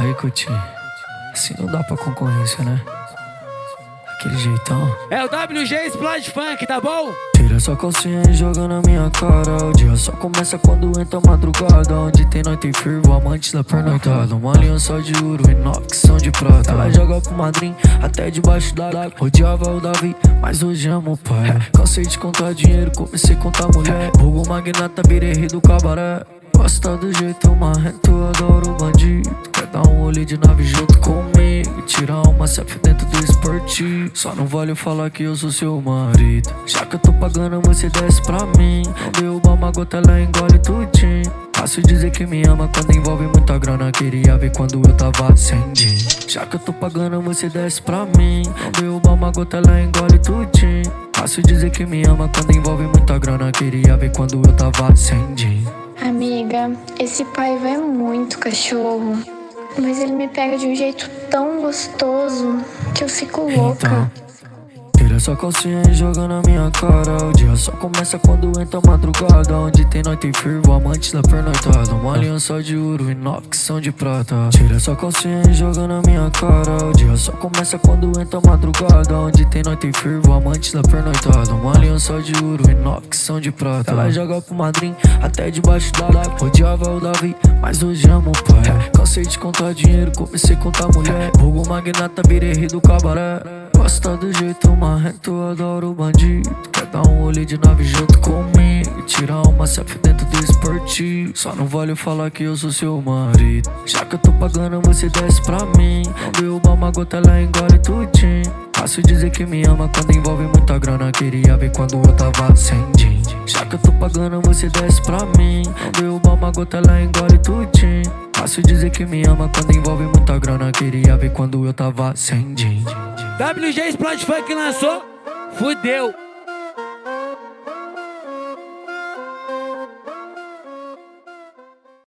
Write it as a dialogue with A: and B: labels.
A: Aí, Coutinho, assim não dá pra concorrência, né? Aquele jeitão.
B: É o WG Splash Funk, tá bom?
A: Tira sua calcinha e joga na minha cara. O dia só começa quando entra a madrugada. Onde tem noite e firvo, amantes da pernoitada. Uma aliança de ouro e nove que são de prata. Ela joga pro madrinho até debaixo da água. Odiava o Davi, mas hoje amo o pai. Cansei de contar dinheiro, comecei a contar mulher. Fogo magnata, virei rei do cabaré. Gosta do jeito marrento, adoro bandido. Dar um olho de nave junto comigo? Tirar uma selfie dentro do esporte. Só não vale falar que eu sou seu marido. Já que eu tô pagando, você desce pra mim. Não derruba uma gota, ela engole tudinho. Fácil dizer que me ama quando envolve muita grana. Queria ver quando eu tava sem din. Já que eu tô pagando, você desce pra mim. Não derruba uma gota, ela engole tudinho. Fácil dizer que me ama quando envolve muita grana. Queria ver quando eu tava sem din.
C: Amiga, esse pai vai muito cachorro. Mas ele me pega de um jeito tão gostoso que eu fico louca.
A: Então, tira sua calcinha e joga na minha cara. O dia só começa quando entra madrugada. Onde tem noite e firvo, amantes da pernoitada. Uma aliança de ouro e nove que são de prata. Tira sua calcinha e joga na minha cara. O dia só começa quando entra madrugada. Onde tem noite e firvo, amantes da pernoitada. Uma aliança de ouro e nove que são de prata. Ela joga pro madrinho até debaixo da água. Odiava o Davi, mas hoje amo o pai. Cansei de contar dinheiro, comecei a contar mulher. Fogo magnata, virei rei do cabaré. Gosta do jeito marrento, adoro bandido. Quer dar um olho de nave junto comigo? Tirar uma selfie dentro do esporte. Só não vale falar que eu sou seu marido. Já que eu tô pagando, você desce pra mim. Não derruba uma gota, ela engole tudinho. Fácil dizer que me ama quando envolve muita grana. Queria ver quando eu tava sem din. Já que eu tô pagando, você desce pra mim. Não derruba uma gota, ela engole tudinho. Fácil dizer que me ama quando envolve muita grana. Queria ver quando eu tava sem din.
B: WG Splash Funk lançou, fudeu.